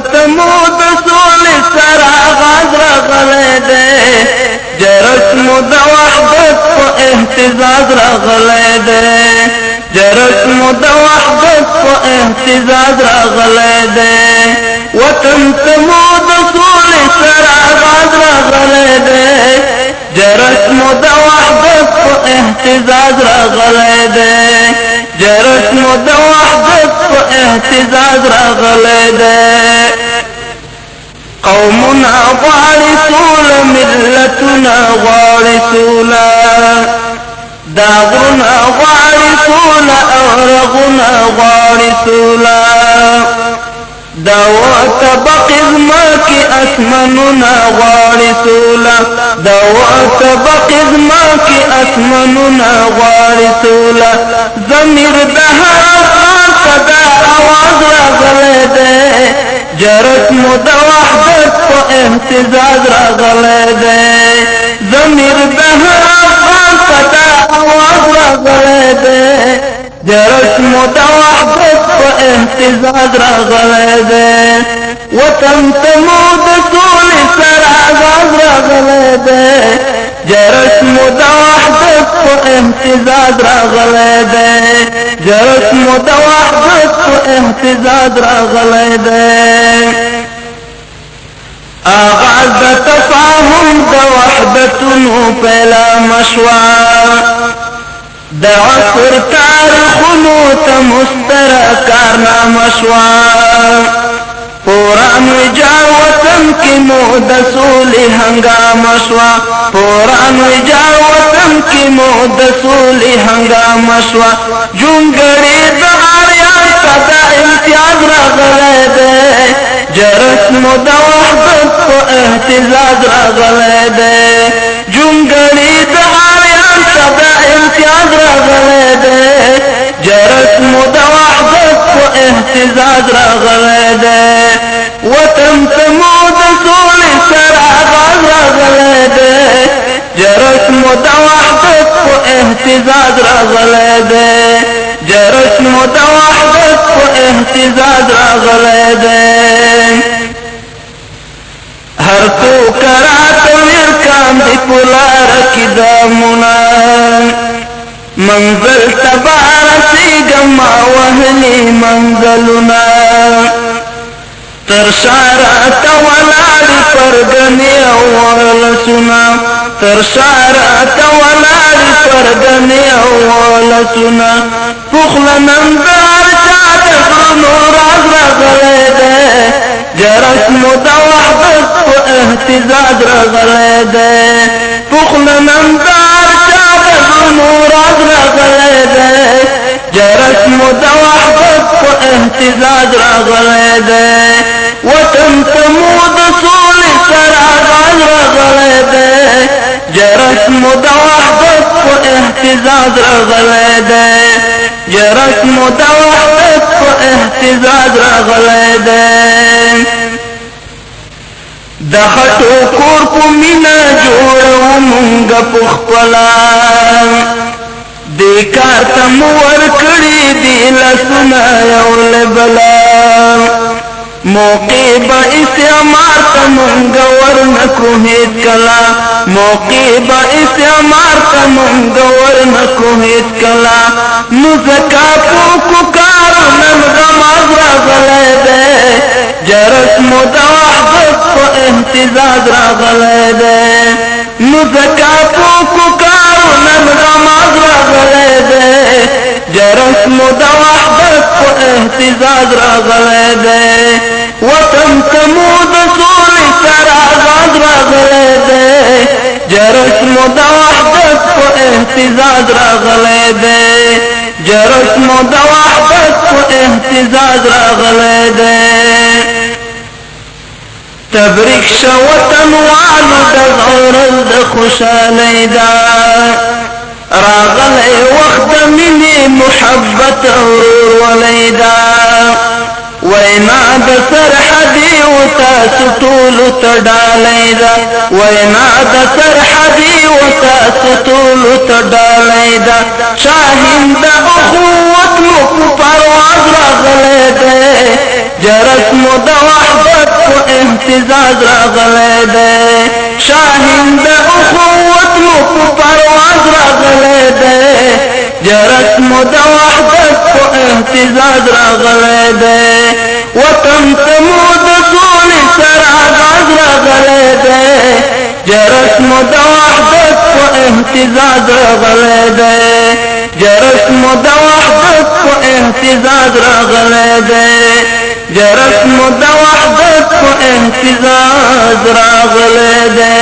تمو د سول سره غاز راغله ده جرسم د وحدت په اهتزاز راغله ده جرسم د وحدت په اهتزاز راغله ده وطن تمو د سول سره غاز راغله ده جرسم د وحدت په اهتزاز راغله ده جرس مو د وحدت په اهتزاز راغلی دی قومنا غواړي سوله ملتونه غواړي سوله دا غرونه غواړي سوله او رغونه غواړي سوله دوا طبق زما کې اسمنونه غواړي سولا دوا طبق زما کې اسمنونه غواړي سولا زمير د هر صدا आवाज راغله ده جرت مو د وحدت په اهتزاز راغله ده زمير د هر صدا आवाज راغله ده جرت مو د وحدت په امتزاج راغلی دی وطن ته مو د سولې سره راغلی دی جرس مو د وحدت په امتزاج راغلی دی جرس مو د وحدت په امتزاج راغلی دی آغاز د تفاهم د وحدتونو پیلا مشوه د عصر تاریخونو ته مستر کارنامه شوا پورا مجار وطن کې مو د سولې هنګامه شوا پورا مجار وطن کې مو د سولې هنګامه شوا جونګړې د آریان ته امتیاز راغلی دی جرس مو د وحدت په اهتزاز راغلی دی راغلده جرت موده واحده په اهتزاز راغلده وطن ته جرت موده واحده په جرت موده واحده په اهتزاز راغلده هر تو پردنی اولتنا تر شعرات ولار پردنی پخلا پخلنم دار چاد فرنو راز رغلی ده جرس مدوح بس و احتزاد رغلی پخلا پخلنم دار چاد فرنو راز رغلی ده جرس مدوح بس و احتزاد رغلی ده وطن تمود د وحدت په احتزاز راغلی دی جرس مو د وحدت په احتزاز راغلی دی د خټو کور په مینا جوړو مونږ په خپلا د کار تم ور کړی دی لسنا یو لبلا موقع با استعمار تمنگ ورنکو هیت کلا موقع با مونږ ورنکو هیت کلا نو زکا پوکو کارو نمغم اغراغ لیده جرس متوحدت پا احتزاز راغ لیده نو زکا پوکو کارو نمغم اغراغ لیده جرس متوحدت پا احتزاز راغ لیده وطن تمود سولی سر آغاز راغ لیده جرس وحدت و اهتزاز را دی جرس وحدت و اهتزاز را دی تبریک شو وطن والو د غرض د خوشالی دا راغلی وخت مینې محبت اور ولیدا وینا د سرحدی او تاسو ټول تډالای دا وینا د سرحدی او تاسو ټول تډالای دا شاهند اخوت مو پرواز ده جرس مو د وحدت کو اهتزاز راغله ده شاهند اخوت مو پرواز ده جرس مو د وحدت اهتزاز راغلی دی وطن ته مو د سولې سره آغاز راغلی دی جرس مو د وحدت په اهتزاز راغلی دی جرس مو د وحدت په اهتزاز راغلی دی جرس مو د وحدت په اهتزاز راغلی دی